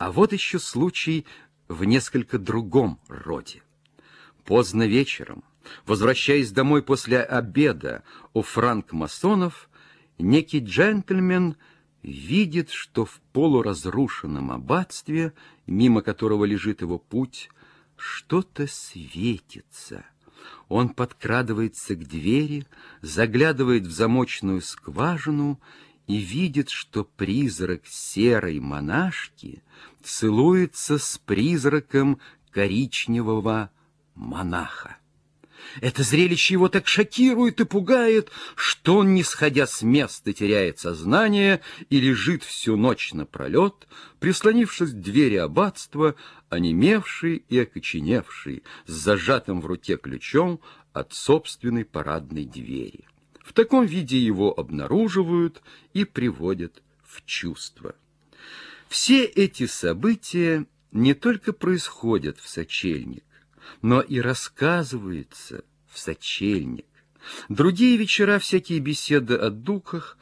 А вот еще случай в несколько другом роде. Поздно вечером, возвращаясь домой после обеда у франк-масонов, некий джентльмен видит, что в полуразрушенном аббатстве, мимо которого лежит его путь, что-то светится. Он подкрадывается к двери, заглядывает в замочную скважину и видит, что призрак серой монашки целуется с призраком коричневого монаха. Это зрелище его так шокирует и пугает, что он, не сходя с места, теряет сознание и лежит всю ночь напролет, прислонившись к двери аббатства, онемевший и окоченевший, с зажатым в руке ключом от собственной парадной двери. В таком виде его обнаруживают и приводят в чувство. Все эти события не только происходят в сочельник, но и рассказывается в сочельник. Другие вечера, всякие беседы о духах,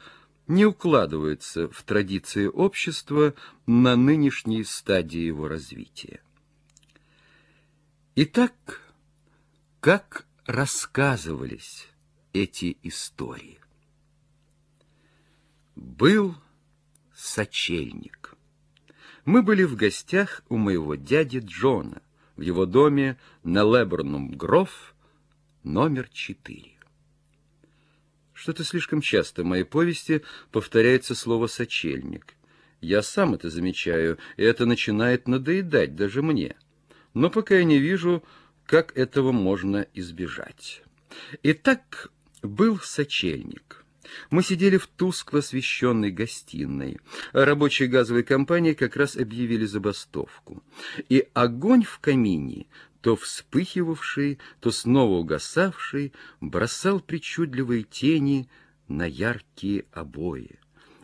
не укладываются в традиции общества на нынешней стадии его развития. Итак, как рассказывались эти истории? Был сочельник. Мы были в гостях у моего дяди Джона в его доме на Леберном Гроф, номер четыре. Что-то слишком часто в моей повести повторяется слово «сочельник». Я сам это замечаю, и это начинает надоедать даже мне. Но пока я не вижу, как этого можно избежать. Итак, был сочельник. Мы сидели в тускло освещенной гостиной. Рабочие газовой компании как раз объявили забастовку. И огонь в камине, то вспыхивавший, то снова угасавший, бросал причудливые тени на яркие обои.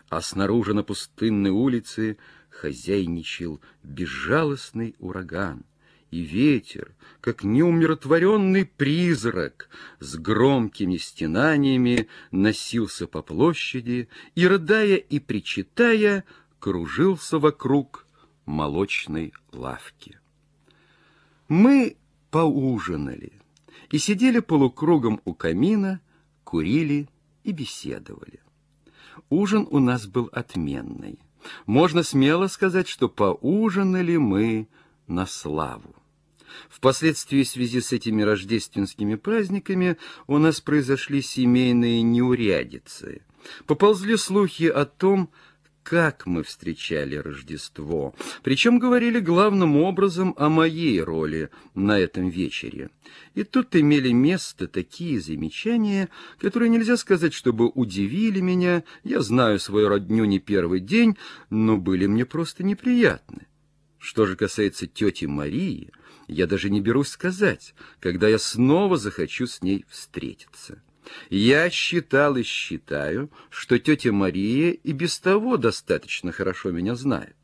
А снаружи на пустынной улице хозяйничал безжалостный ураган и ветер, как неумиротворенный призрак, с громкими стенаниями носился по площади и, рыдая и причитая, кружился вокруг молочной лавки. Мы поужинали и сидели полукругом у камина, курили и беседовали. Ужин у нас был отменный. Можно смело сказать, что поужинали мы на славу. Впоследствии в связи с этими рождественскими праздниками у нас произошли семейные неурядицы. Поползли слухи о том, как мы встречали Рождество. Причем говорили главным образом о моей роли на этом вечере. И тут имели место такие замечания, которые нельзя сказать, чтобы удивили меня. Я знаю свою родню не первый день, но были мне просто неприятны. Что же касается тети Марии, я даже не берусь сказать, когда я снова захочу с ней встретиться. Я считал и считаю, что тетя Мария и без того достаточно хорошо меня знает.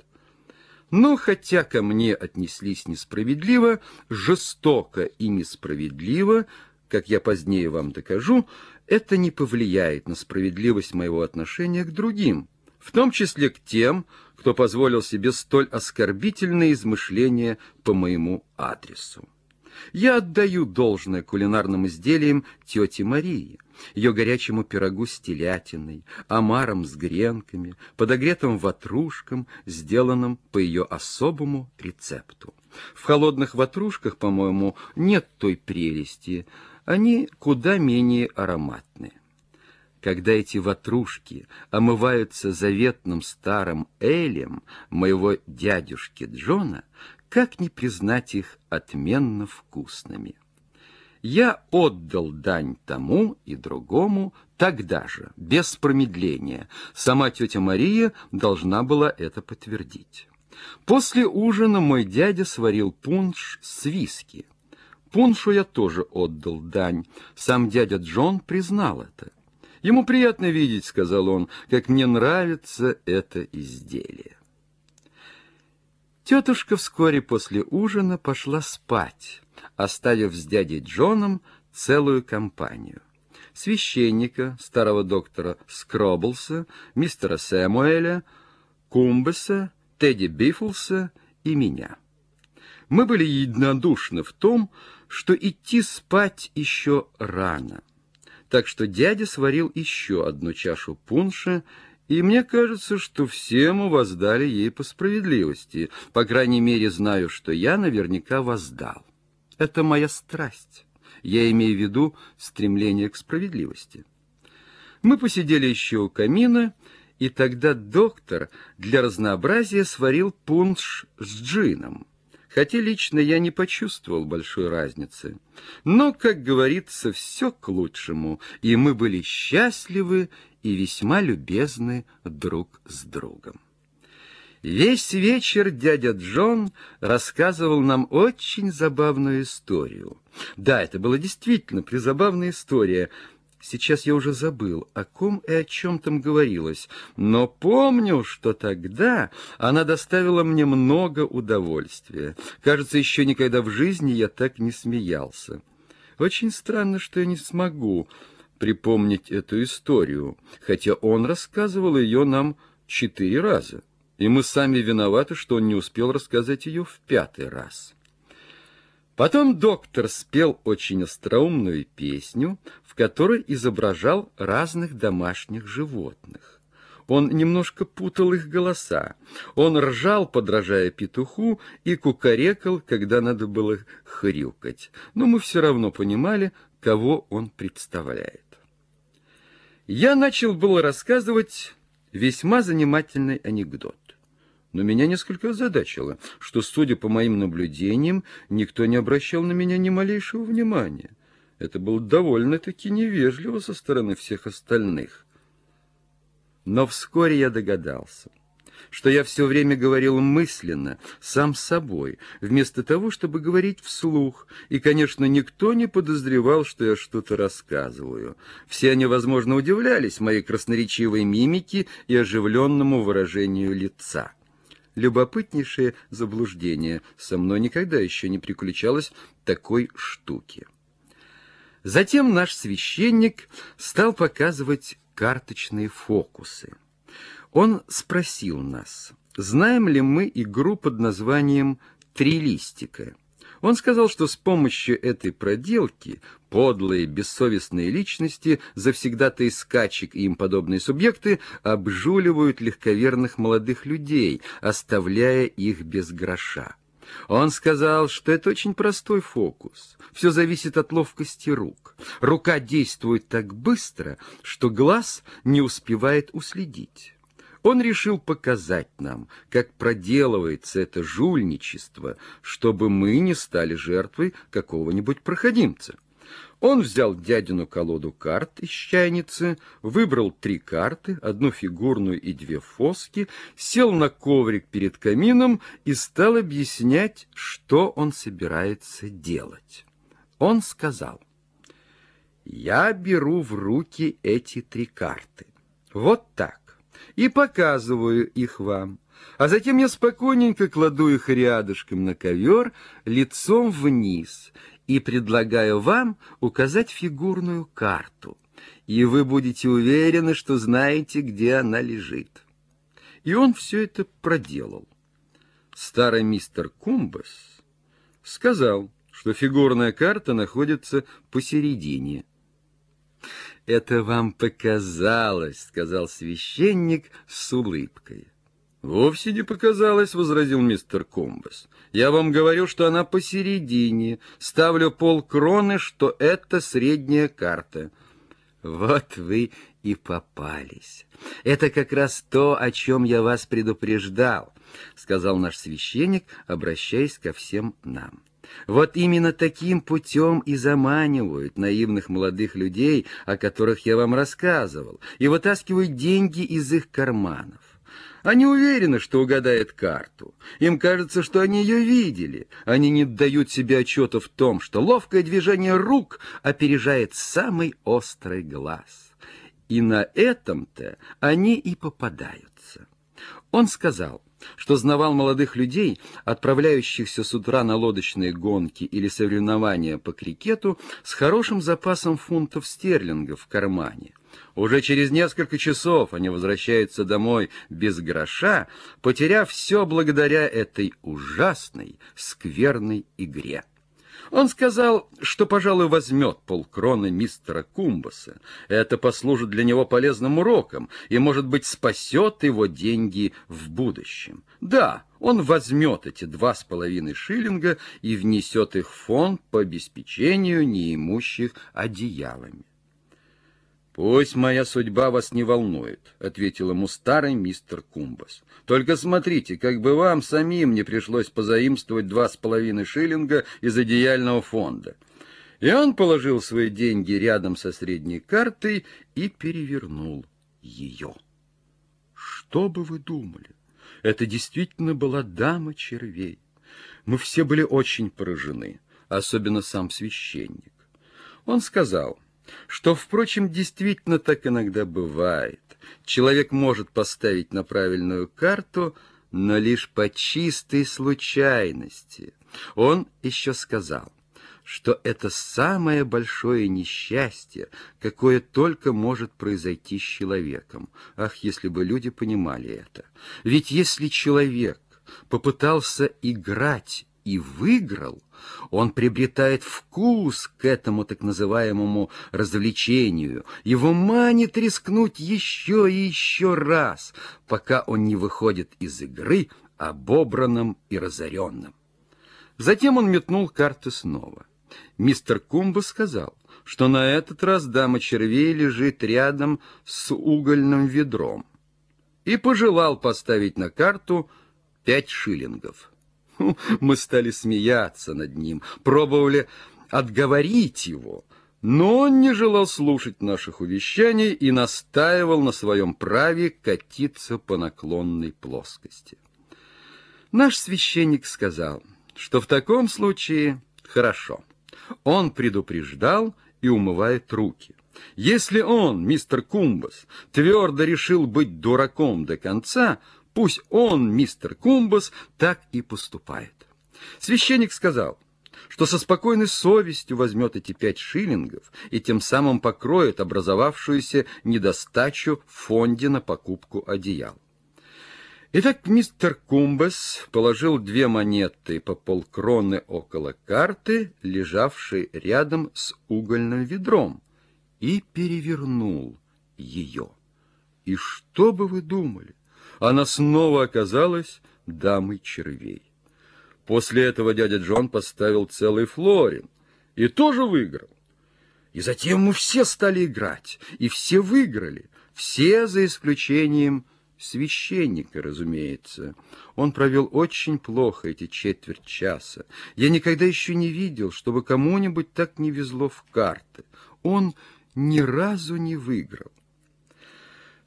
Но хотя ко мне отнеслись несправедливо, жестоко и несправедливо, как я позднее вам докажу, это не повлияет на справедливость моего отношения к другим, в том числе к тем, кто позволил себе столь оскорбительные измышления по моему адресу. Я отдаю должное кулинарным изделиям тети Марии, ее горячему пирогу с телятиной, омаром с гренками, подогретым ватрушкам, сделанным по ее особому рецепту. В холодных ватрушках, по-моему, нет той прелести, они куда менее ароматные когда эти ватрушки омываются заветным старым элем моего дядюшки Джона, как не признать их отменно вкусными? Я отдал дань тому и другому тогда же, без промедления. Сама тетя Мария должна была это подтвердить. После ужина мой дядя сварил пунш с виски. Пуншу я тоже отдал дань. Сам дядя Джон признал это. Ему приятно видеть, сказал он, как мне нравится это изделие. Тетушка вскоре после ужина пошла спать, оставив с дядей Джоном целую компанию. Священника, старого доктора Скроблса, мистера Сэмуэля, Кумбеса, Тедди Биффлса и меня. Мы были единодушны в том, что идти спать еще рано. Так что дядя сварил еще одну чашу пунша, и мне кажется, что все мы воздали ей по справедливости. По крайней мере, знаю, что я наверняка воздал. Это моя страсть. Я имею в виду стремление к справедливости. Мы посидели еще у камина, и тогда доктор для разнообразия сварил пунш с джином. Хотя лично я не почувствовал большой разницы. Но, как говорится, все к лучшему, и мы были счастливы и весьма любезны друг с другом. Весь вечер дядя Джон рассказывал нам очень забавную историю. Да, это была действительно призабавная история — Сейчас я уже забыл, о ком и о чем там говорилось, но помню, что тогда она доставила мне много удовольствия. Кажется, еще никогда в жизни я так не смеялся. Очень странно, что я не смогу припомнить эту историю, хотя он рассказывал ее нам четыре раза, и мы сами виноваты, что он не успел рассказать ее в пятый раз. Потом доктор спел очень остроумную песню, в которой изображал разных домашних животных. Он немножко путал их голоса. Он ржал, подражая петуху, и кукарекал, когда надо было хрюкать. Но мы все равно понимали, кого он представляет. Я начал было рассказывать весьма занимательный анекдот но меня несколько озадачило, что, судя по моим наблюдениям, никто не обращал на меня ни малейшего внимания. Это было довольно-таки невежливо со стороны всех остальных. Но вскоре я догадался, что я все время говорил мысленно, сам собой, вместо того, чтобы говорить вслух, и, конечно, никто не подозревал, что я что-то рассказываю. Все они, возможно, удивлялись моей красноречивой мимике и оживленному выражению лица любопытнейшее заблуждение. Со мной никогда еще не приключалось такой штуки. Затем наш священник стал показывать карточные фокусы. Он спросил нас, знаем ли мы игру под названием «Три листика». Он сказал, что с помощью этой проделки подлые, бессовестные личности, завсегда-то скачек и им подобные субъекты, обжуливают легковерных молодых людей, оставляя их без гроша. Он сказал, что это очень простой фокус. Все зависит от ловкости рук. Рука действует так быстро, что глаз не успевает уследить. Он решил показать нам, как проделывается это жульничество, чтобы мы не стали жертвой какого-нибудь проходимца. Он взял дядину колоду карт из чайницы, выбрал три карты, одну фигурную и две фоски, сел на коврик перед камином и стал объяснять, что он собирается делать. Он сказал, «Я беру в руки эти три карты. Вот так и показываю их вам. А затем я спокойненько кладу их рядышком на ковер, лицом вниз, и предлагаю вам указать фигурную карту. И вы будете уверены, что знаете, где она лежит. И он все это проделал. Старый мистер Кумбас сказал, что фигурная карта находится посередине. «Это вам показалось», — сказал священник с улыбкой. «Вовсе не показалось», — возразил мистер Комбас. «Я вам говорю, что она посередине. Ставлю полкроны, что это средняя карта». «Вот вы и попались. Это как раз то, о чем я вас предупреждал», — сказал наш священник, обращаясь ко всем нам. Вот именно таким путем и заманивают наивных молодых людей, о которых я вам рассказывал, и вытаскивают деньги из их карманов. Они уверены, что угадают карту. Им кажется, что они ее видели. Они не дают себе отчета в том, что ловкое движение рук опережает самый острый глаз. И на этом-то они и попадаются. Он сказал, что знавал молодых людей, отправляющихся с утра на лодочные гонки или соревнования по крикету с хорошим запасом фунтов стерлингов в кармане. Уже через несколько часов они возвращаются домой без гроша, потеряв все благодаря этой ужасной, скверной игре. Он сказал, что, пожалуй, возьмет полкроны мистера Кумбаса. Это послужит для него полезным уроком и, может быть, спасет его деньги в будущем. Да, он возьмет эти два с половиной шиллинга и внесет их в фонд по обеспечению неимущих одеялами. «Пусть моя судьба вас не волнует», — ответил ему старый мистер Кумбас. «Только смотрите, как бы вам самим не пришлось позаимствовать два с половиной шиллинга из одеяльного фонда». И он положил свои деньги рядом со средней картой и перевернул ее. Что бы вы думали? Это действительно была дама червей. Мы все были очень поражены, особенно сам священник. Он сказал что, впрочем, действительно так иногда бывает. Человек может поставить на правильную карту, но лишь по чистой случайности. Он еще сказал, что это самое большое несчастье, какое только может произойти с человеком. Ах, если бы люди понимали это! Ведь если человек попытался играть и выиграл, он приобретает вкус к этому так называемому развлечению, его манит рискнуть еще и еще раз, пока он не выходит из игры обобранным и разоренным. Затем он метнул карты снова. Мистер Кумба сказал, что на этот раз дама червей лежит рядом с угольным ведром и пожелал поставить на карту пять шиллингов. Мы стали смеяться над ним, пробовали отговорить его, но он не желал слушать наших увещаний и настаивал на своем праве катиться по наклонной плоскости. Наш священник сказал, что в таком случае хорошо. Он предупреждал и умывает руки. Если он, мистер Кумбас, твердо решил быть дураком до конца, Пусть он, мистер Кумбас, так и поступает. Священник сказал, что со спокойной совестью возьмет эти пять шиллингов и тем самым покроет образовавшуюся недостачу в фонде на покупку одеял. Итак, мистер Кумбас положил две монеты по полкроны около карты, лежавшей рядом с угольным ведром, и перевернул ее. И что бы вы думали? Она снова оказалась дамой червей. После этого дядя Джон поставил целый флорин и тоже выиграл. И затем мы все стали играть, и все выиграли, все за исключением священника, разумеется. Он провел очень плохо эти четверть часа. Я никогда еще не видел, чтобы кому-нибудь так не везло в карты. Он ни разу не выиграл.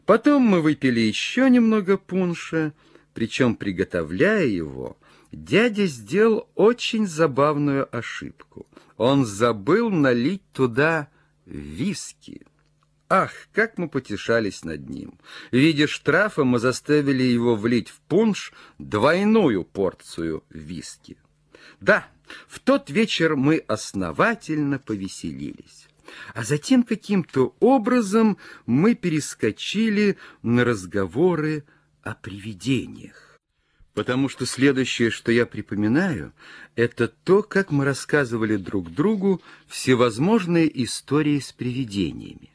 Потом мы выпили еще немного пунша, причем, приготовляя его, дядя сделал очень забавную ошибку. Он забыл налить туда виски. Ах, как мы потешались над ним! В виде штрафа мы заставили его влить в пунш двойную порцию виски. Да, в тот вечер мы основательно повеселились. А затем каким-то образом мы перескочили на разговоры о привидениях. Потому что следующее, что я припоминаю, это то, как мы рассказывали друг другу всевозможные истории с привидениями.